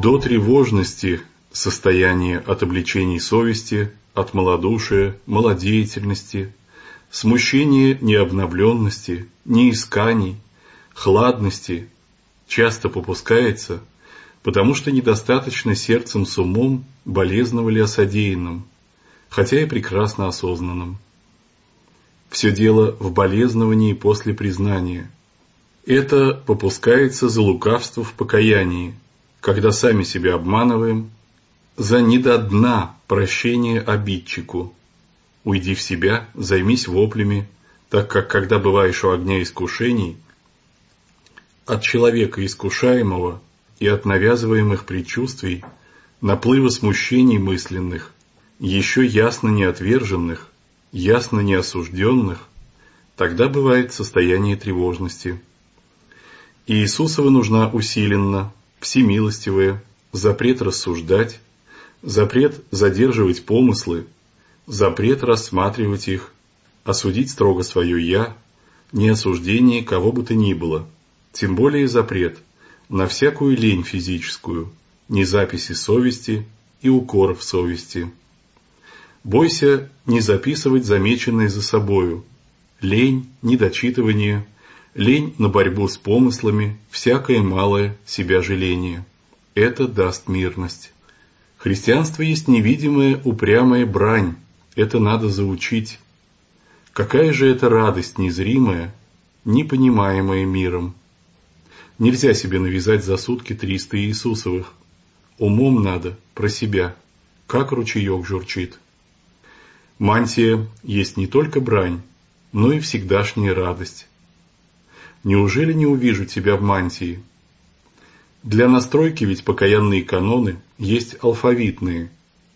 До тревожности состояние от обличений совести, от малодушия, малодеятельности, смущения необновленности, неисканий, хладности часто попускается, потому что недостаточно сердцем с умом болезновали о содеянном, хотя и прекрасно осознанном. Все дело в болезновании после признания. Это попускается за лукавство в покаянии, когда сами себя обманываем, за не до дна прощение обидчику. Уйди в себя, займись воплями, так как когда бываешь у огня искушений, от человека искушаемого и от навязываемых предчувствий, наплыва смущений мысленных, еще ясно не отверженных, ясно не осужденных, тогда бывает состояние тревожности. И Иисусова нужна усиленно, всемилостивая, запрет рассуждать, запрет задерживать помыслы, запрет рассматривать их, осудить строго свое «я», не осуждение кого бы то ни было, тем более запрет на всякую лень физическую, не записи совести и укоров совести. Бойся не записывать замеченное за собою, лень, недочитывание, лень на борьбу с помыслами, всякое малое себя жаление. Это даст мирность. Христианство есть невидимая упрямая брань, это надо заучить. Какая же это радость незримая, непонимаемая миром. Нельзя себе навязать за сутки триста Иисусовых. Умом надо, про себя, как ручеек журчит. Мантия есть не только брань, но и всегдашняя радость. Неужели не увижу тебя в мантии? Для настройки ведь покаянные каноны есть алфавитные.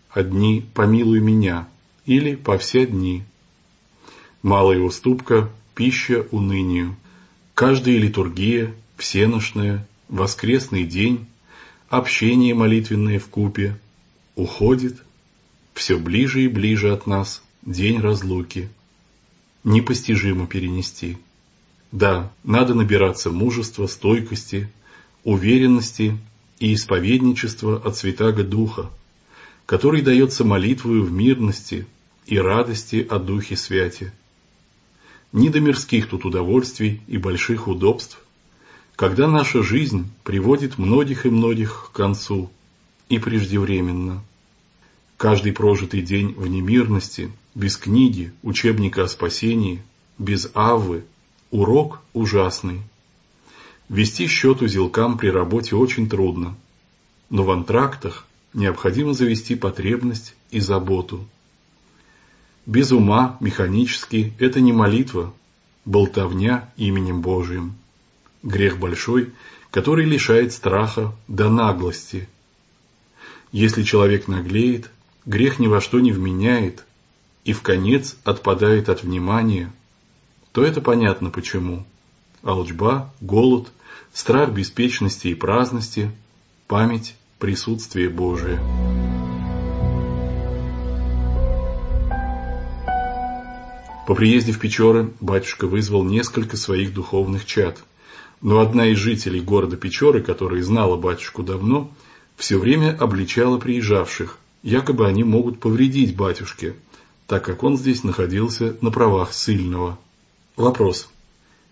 Одни «помилуй меня» или «по все дни». Малая уступка – пища унынию. Каждая литургия, всеношная, воскресный день, общение молитвенное в купе уходит – все ближе и ближе от нас день разлуки. Непостижимо перенести. Да, надо набираться мужества, стойкости, уверенности и исповедничества от Святаго Духа, который дается молитвою в мирности и радости о Духе Святи. Ни до мирских тут удовольствий и больших удобств, когда наша жизнь приводит многих и многих к концу и преждевременно. Каждый прожитый день в немирности, без книги, учебника о спасении, без авы, урок ужасный. Вести счет узелкам при работе очень трудно, но в антрактах необходимо завести потребность и заботу. Без ума, механически, это не молитва, болтовня именем Божиим. Грех большой, который лишает страха до наглости. Если человек наглеет, грех ни во что не вменяет и в конец отпадает от внимания, то это понятно почему. Алчба, голод, страх беспечности и праздности, память, присутствие Божие. По приезде в Печоры батюшка вызвал несколько своих духовных чад, но одна из жителей города Печоры, которая знала батюшку давно, все время обличала приезжавших, Якобы они могут повредить батюшке, так как он здесь находился на правах сильного. Вопрос.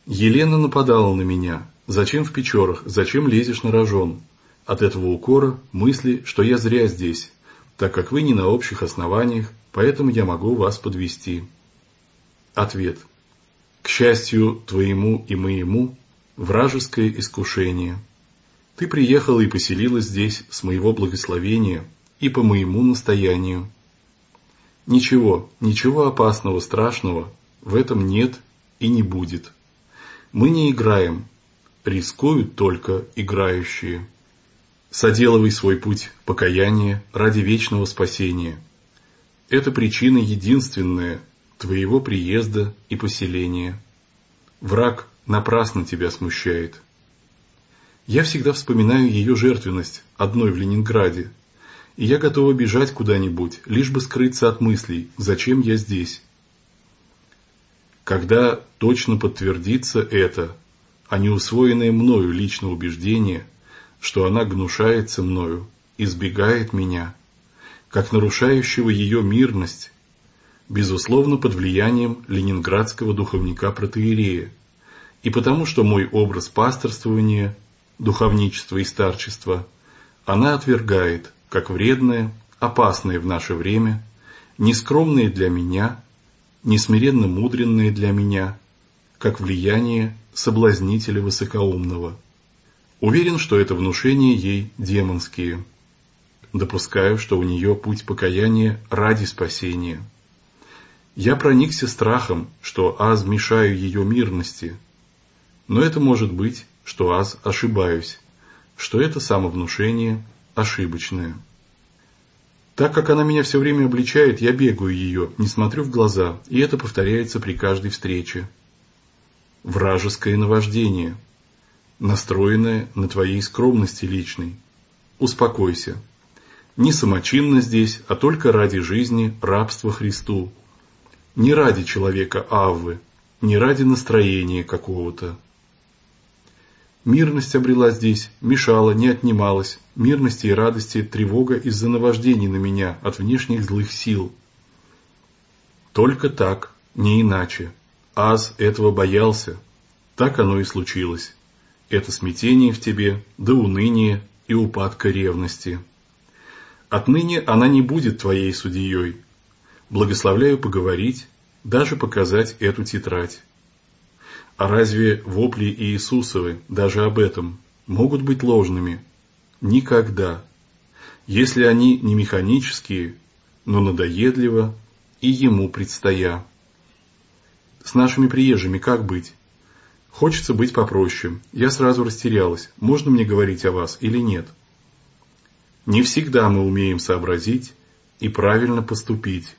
Елена нападала на меня. Зачем в Печорах? Зачем лезешь на рожон? От этого укора мысли, что я зря здесь, так как вы не на общих основаниях, поэтому я могу вас подвести. Ответ. К счастью твоему и моему, вражеское искушение. Ты приехала и поселилась здесь с моего благословения – и по моему настоянию. Ничего, ничего опасного, страшного в этом нет и не будет. Мы не играем, рискуют только играющие. Соделывай свой путь покаяния ради вечного спасения. Это причина единственная твоего приезда и поселения. Враг напрасно тебя смущает. Я всегда вспоминаю ее жертвенность, одной в Ленинграде, и я готова бежать куда-нибудь, лишь бы скрыться от мыслей, зачем я здесь. Когда точно подтвердится это, а не усвоенное мною личное убеждение, что она гнушается мною, избегает меня, как нарушающего ее мирность, безусловно, под влиянием ленинградского духовника-протеерея, и потому что мой образ пасторствования, духовничества и старчества она отвергает, как вредное, опасное в наше время, нескромное для меня, несмиренно мудренное для меня, как влияние соблазнителя высокоумного. Уверен, что это внушение ей демонские. Допускаю, что у нее путь покаяния ради спасения. Я проникся страхом, что аз мешаю ее мирности. Но это может быть, что аз ошибаюсь, что это самовнушение ошибочное. Так как она меня все время обличает, я бегаю ее, не смотрю в глаза, и это повторяется при каждой встрече. Вражеское наваждение – настроенная на твоей скромности личной. Успокойся. Не самочинно здесь, а только ради жизни рабства Христу. Не ради человека Аввы, не ради настроения какого-то. Мирность обрела здесь, мешала, не отнималась. Мирности и радости тревога из-за наваждений на меня от внешних злых сил. Только так, не иначе. Аз этого боялся. Так оно и случилось это смятение в тебе, да уныние и упадка ревности. Отныне она не будет твоей судьей. Благословляю поговорить, даже показать эту тетрадь. А разве вопли Иисусовы, даже об этом, могут быть ложными? Никогда. Если они не механические, но надоедливо и ему предстоя. С нашими приезжими как быть? Хочется быть попроще. Я сразу растерялась, можно мне говорить о вас или нет. Не всегда мы умеем сообразить и правильно поступить,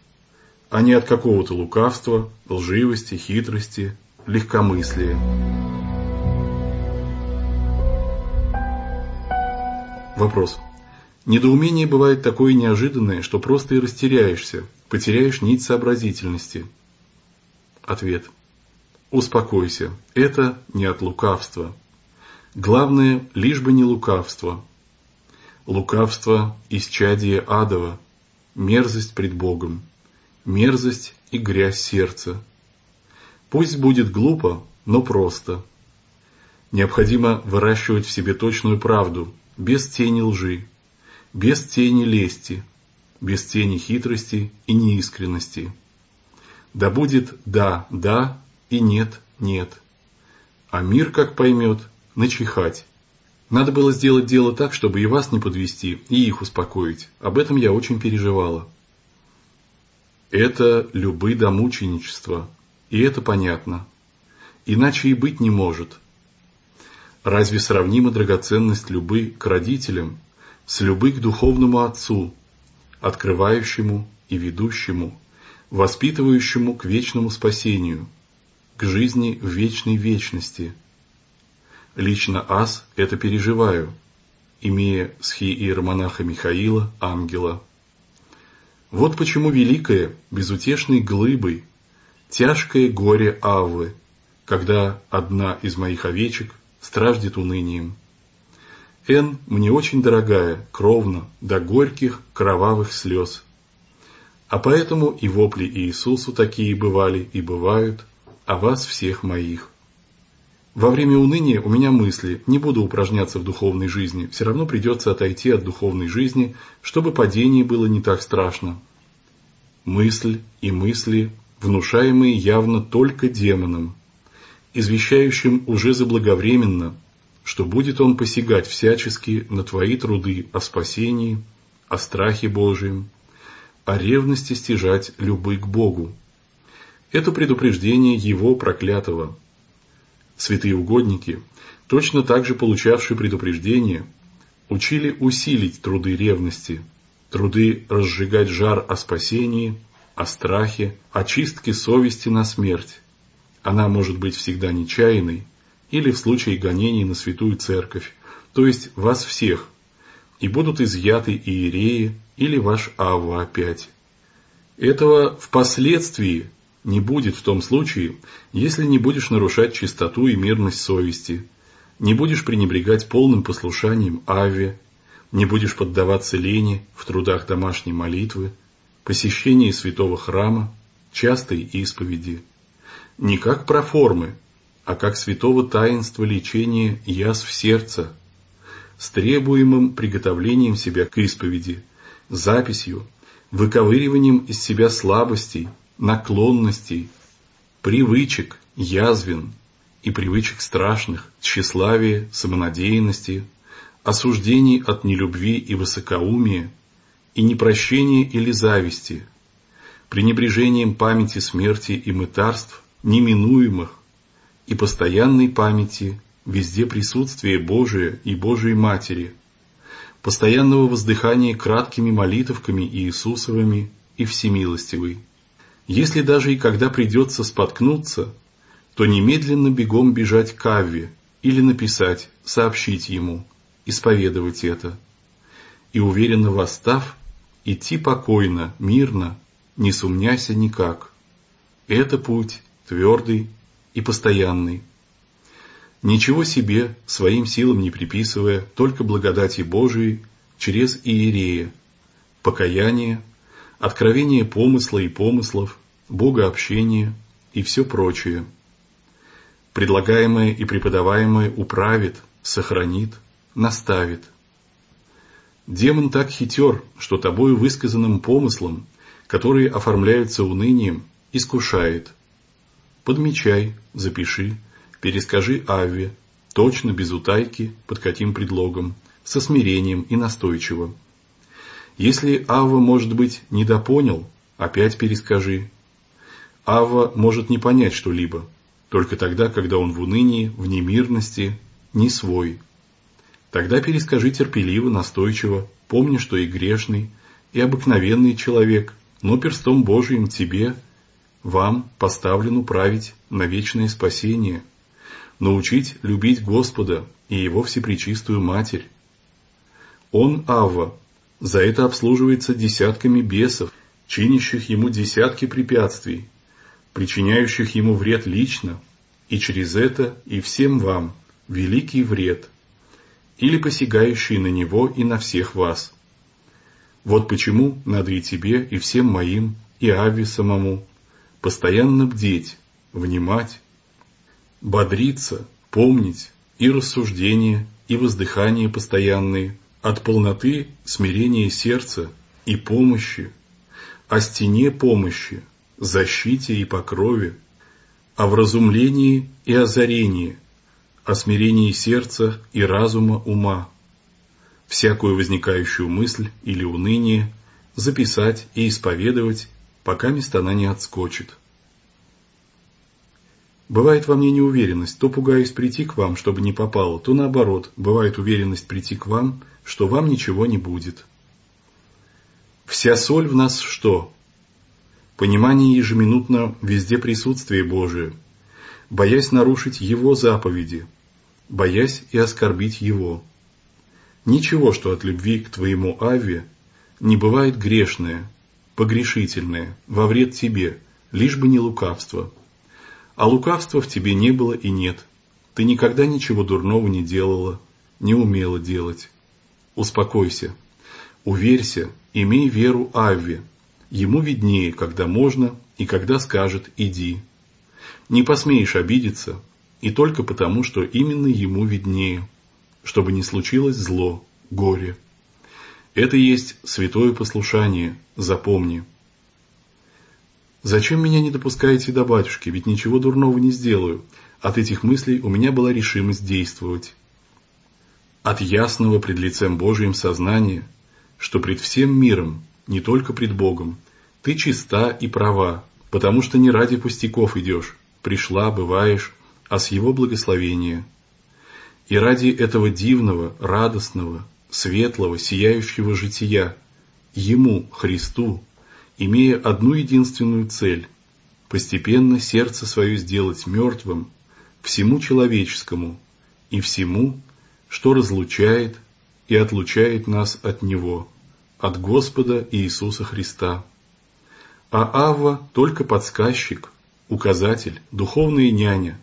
а не от какого-то лукавства, лживости, хитрости, легкомыслия. Вопрос. Недоумение бывает такое неожиданное, что просто и растеряешься, потеряешь нить сообразительности. Ответ. Успокойся, это не от лукавства. Главное, лишь бы не лукавство. Лукавство – исчадие адова, мерзость пред Богом, мерзость и грязь сердца. Пусть будет глупо, но просто. Необходимо выращивать в себе точную правду, без тени лжи, без тени лести, без тени хитрости и неискренности. Да будет «да, да» и нет, нет. А мир, как поймет, начихать. Надо было сделать дело так, чтобы и вас не подвести, и их успокоить. Об этом я очень переживала. Это любы до мученичества, и это понятно. Иначе и быть не может. Разве сравнима драгоценность любы к родителям с любы к духовному отцу, открывающему и ведущему, воспитывающему к вечному спасению – к жизни в вечной вечности. Лично аз это переживаю, имея схи-иеромонаха Михаила, ангела. Вот почему великое, безутешной глыбой, тяжкое горе Аввы, когда одна из моих овечек страждет унынием. Эн мне очень дорогая, кровно, до горьких кровавых слез. А поэтому и вопли Иисусу такие бывали и бывают, о вас всех моих. Во время уныния у меня мысли, не буду упражняться в духовной жизни, все равно придется отойти от духовной жизни, чтобы падение было не так страшно. Мысль и мысли, внушаемые явно только демоном, извещающим уже заблаговременно, что будет он посягать всячески на твои труды о спасении, о страхе Божьем, о ревности стяжать любы к Богу, это предупреждение его проклятого. Святые угодники, точно так же получавшие предупреждение, учили усилить труды ревности, труды разжигать жар о спасении, о страхе, о чистке совести на смерть. Она может быть всегда нечаянной, или в случае гонений на святую церковь, то есть вас всех, и будут изъяты иереи или ваш Ава опять. Этого впоследствии не будет в том случае, если не будешь нарушать чистоту и мирность совести, Не будешь пренебрегать полным послушанием Аве, не будешь поддаваться лени в трудах домашней молитвы, посещении святого храма, частой исповеди. Не как проформы, а как святого таинства лечения язв сердца, с требуемым приготовлением себя к исповеди, записью, выковыриванием из себя слабостей, наклонностей, привычек, язвен и привычек страшных, тщеславия, самонадеянности, осуждений от нелюбви и высокоумия, и непрощения или зависти, пренебрежением памяти смерти и мытарств, неминуемых, и постоянной памяти везде присутствия Божия и Божией Матери, постоянного воздыхания краткими молитовками Иисусовыми и Всемилостивой. Если даже и когда придется споткнуться, то немедленно бегом бежать к Авве или написать, сообщить ему, исповедовать это. И уверенно восстав, идти покойно, мирно, не сумняйся никак. Это путь твердый и постоянный. Ничего себе, своим силам не приписывая, только благодати Божией через Иерея, покаяние, откровение помысла и помыслов, богообщение и все прочее. Предлагаемое и преподаваемое управит, сохранит, наставит. Демон так хитер, что тобою высказанным помыслом, которые оформляются унынием, искушает. Подмечай, запиши, перескажи Авве, точно, без утайки, под каким предлогом, со смирением и настойчиво. Если Авва, может быть, недопонял, опять перескажи. Авва может не понять что-либо, только тогда, когда он в унынии, в немирности, не свой. Тогда перескажи терпеливо, настойчиво, помни, что и грешный, и обыкновенный человек, но перстом Божиим тебе, вам поставлен управить на вечное спасение, научить любить Господа и Его Всепречистую Матерь. Он, Авва, за это обслуживается десятками бесов, чинящих ему десятки препятствий, причиняющих ему вред лично, и через это и всем вам великий вред, или посягающий на него и на всех вас. Вот почему надо и тебе, и всем моим, и Аве самому, постоянно бдеть, внимать, бодриться, помнить и рассуждения, и воздыхания постоянные, от полноты смирения сердца и помощи, о стене помощи, защите и покрове, о вразумлении и озарении, о смирении сердца и разума ума, всякую возникающую мысль или уныние записать и исповедовать, пока место она не отскочит. Бывает во мне неуверенность, то пугаюсь прийти к вам, чтобы не попало, то наоборот, бывает уверенность прийти к вам, что вам ничего не будет. Вся соль в нас что? Понимание ежеминутно везде присутствие Божие, боясь нарушить Его заповеди, боясь и оскорбить Его. Ничего, что от любви к твоему Аве не бывает грешное, погрешительное, во вред тебе, лишь бы не лукавство – а лукавства в тебе не было и нет. Ты никогда ничего дурного не делала, не умела делать. Успокойся, уверься, имей веру Авве. Ему виднее, когда можно и когда скажет «иди». Не посмеешь обидеться, и только потому, что именно ему виднее, чтобы не случилось зло, горе. Это есть святое послушание, запомни. Зачем меня не допускаете до батюшки, ведь ничего дурного не сделаю. От этих мыслей у меня была решимость действовать. От ясного пред лицем Божиим сознания, что пред всем миром, не только пред Богом, ты чиста и права, потому что не ради пустяков идешь, пришла, бываешь, а с Его благословения. И ради этого дивного, радостного, светлого, сияющего жития, Ему, Христу, имея одну единственную цель – постепенно сердце свое сделать мертвым всему человеческому и всему, что разлучает и отлучает нас от Него, от Господа Иисуса Христа. А Авва только подсказчик, указатель, духовная няня,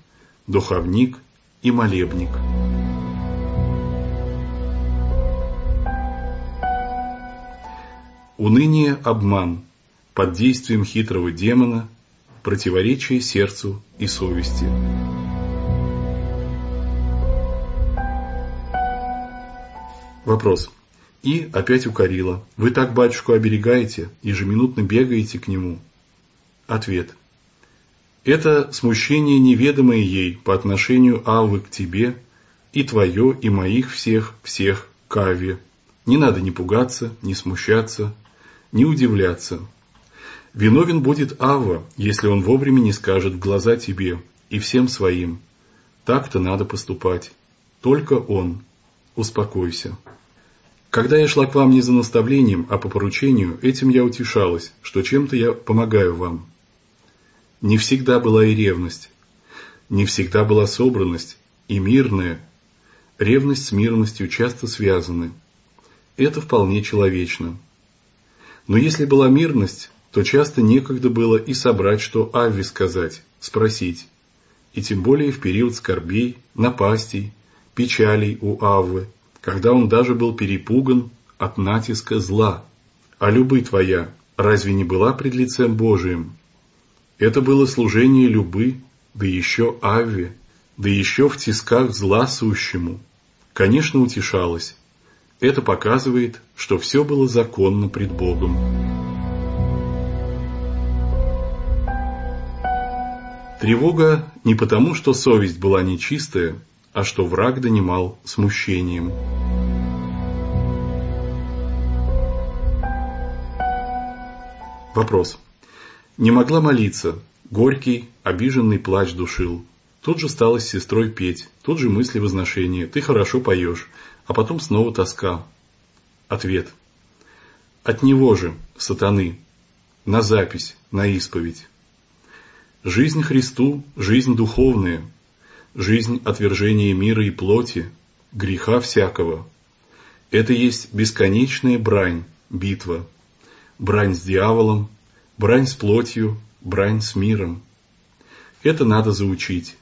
духовник и молебник. Уныние – обман, под действием хитрого демона, противоречие сердцу и совести. Вопрос. И опять укорила. Вы так батюшку оберегаете, ежеминутно бегаете к нему. Ответ. Это смущение, неведомое ей по отношению Авы к тебе, и твое, и моих всех, всех к Аве. Не надо ни пугаться, ни смущаться, ни удивляться. Виновен будет Ава, если он вовремя не скажет в глаза тебе и всем своим. Так-то надо поступать. Только он. Успокойся. Когда я шла к вам не за наставлением, а по поручению, этим я утешалась, что чем-то я помогаю вам. Не всегда была и ревность, не всегда была собранность и мирная. Ревность с мирностью часто связаны. Это вполне человечно. Но если была мирность, то часто некогда было и собрать, что Авви сказать, спросить. И тем более в период скорбей, напастей, печалей у Аввы, когда он даже был перепуган от натиска зла. А любы твоя разве не была пред лицем Божиим? Это было служение любы, да еще Авве, да еще в тисках зла сущему. Конечно, утешалась. Это показывает, что все было законно пред Богом. Тревога не потому, что совесть была нечистая, а что враг донимал смущением. Вопрос. Не могла молиться. Горький, обиженный плач душил. Тут же стала с сестрой петь, тут же мысли возношения. Ты хорошо поешь, а потом снова тоска. Ответ. От него же, сатаны, на запись, на исповедь. Жизнь Христу – жизнь духовная, жизнь отвержения мира и плоти, греха всякого. Это есть бесконечная брань, битва. Брань с дьяволом, брань с плотью, брань с миром. Это надо заучить.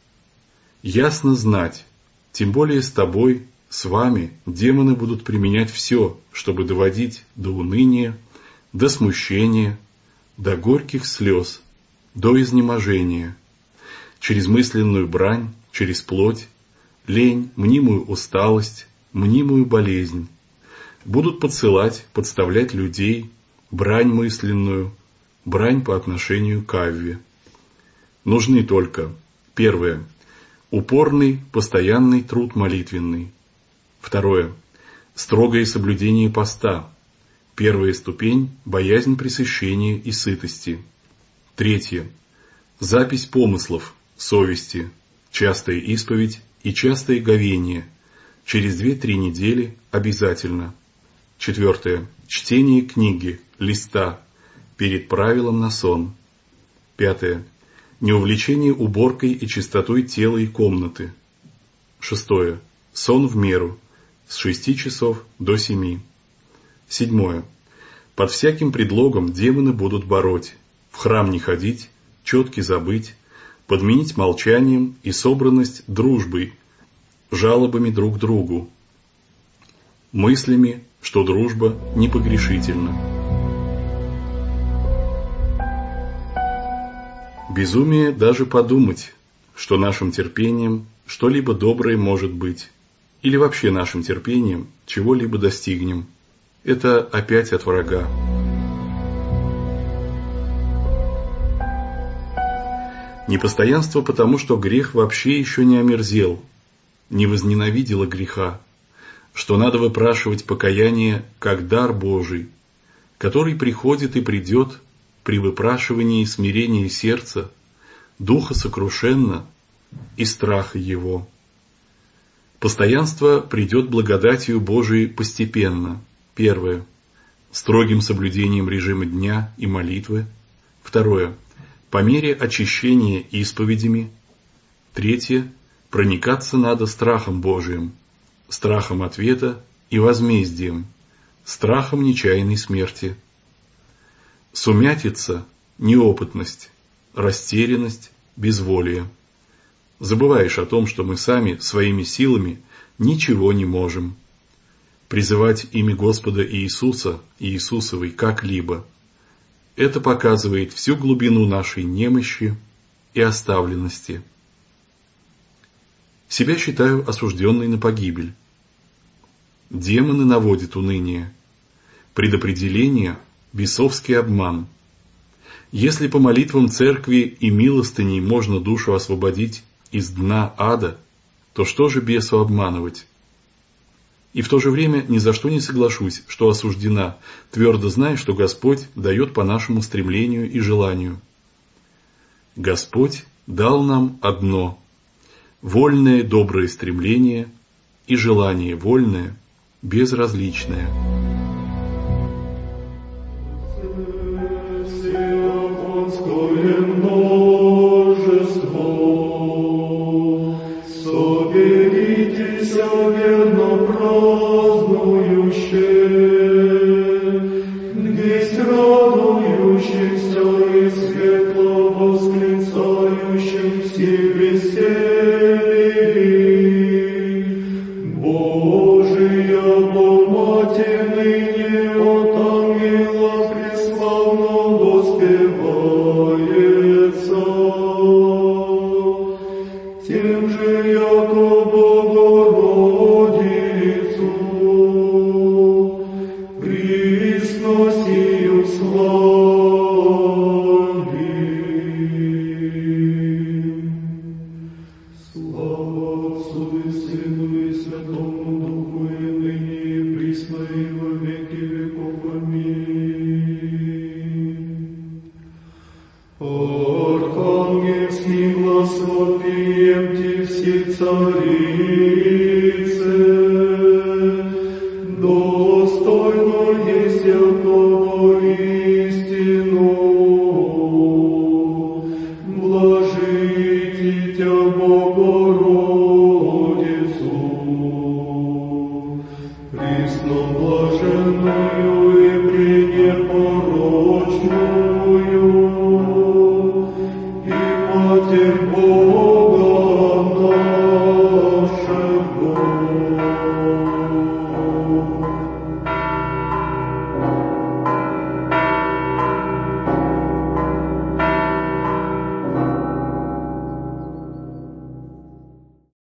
Ясно знать, тем более с тобой, с вами, демоны будут применять все, чтобы доводить до уныния, до смущения, до горьких слез, до изнеможения, через мысленную брань, через плоть, лень, мнимую усталость, мнимую болезнь. Будут подсылать, подставлять людей, брань мысленную, брань по отношению к Авве. Нужны только, первое, упорный, постоянный труд молитвенный. Второе, строгое соблюдение поста. Первая ступень – боязнь пресыщения и сытости. Третье, запись помыслов, совести, частая исповедь и частое говение. Через 2-3 недели обязательно. Четвертое. Чтение книги, листа, перед правилом на сон. Пятое. Неувлечение уборкой и чистотой тела и комнаты. Шестое. Сон в меру, с шести часов до семи. Седьмое. Под всяким предлогом демоны будут бороть, в храм не ходить, четки забыть, подменить молчанием и собранность дружбой, жалобами друг другу, мыслями, что дружба непогрешительна. Безумие даже подумать, что нашим терпением что-либо доброе может быть, или вообще нашим терпением чего-либо достигнем. Это опять от врага. Непостоянство потому, что грех вообще еще не омерзел, не возненавидела греха, что надо выпрашивать покаяние как дар Божий, который приходит и придет при выпрашивании смирения сердца, духа сокрушенно и страха его. Постоянство придет благодатью Божией постепенно. Первое. Строгим соблюдением режима дня и молитвы. Второе по мере очищения исповедями. Третье. Проникаться надо страхом Божиим, страхом ответа и возмездием, страхом нечаянной смерти. Сумятица – неопытность, растерянность, безволие. Забываешь о том, что мы сами своими силами ничего не можем. призывать имя Господа Иисуса, Иисусовой как-либо, это показывает всю глубину нашей немощи и оставленности. Себя считаю осужденной на погибель. Демоны наводят уныние. Предопределение – бесовский обман. Если по молитвам церкви и милостыней можно душу освободить из дна ада, то что же бесу обманывать? И в то же время ни за что не соглашусь, что осуждена, твердо зная, что Господь дает по нашему стремлению и желанию. Господь дал нам одно – вольное доброе стремление и желание вольное, безразличное.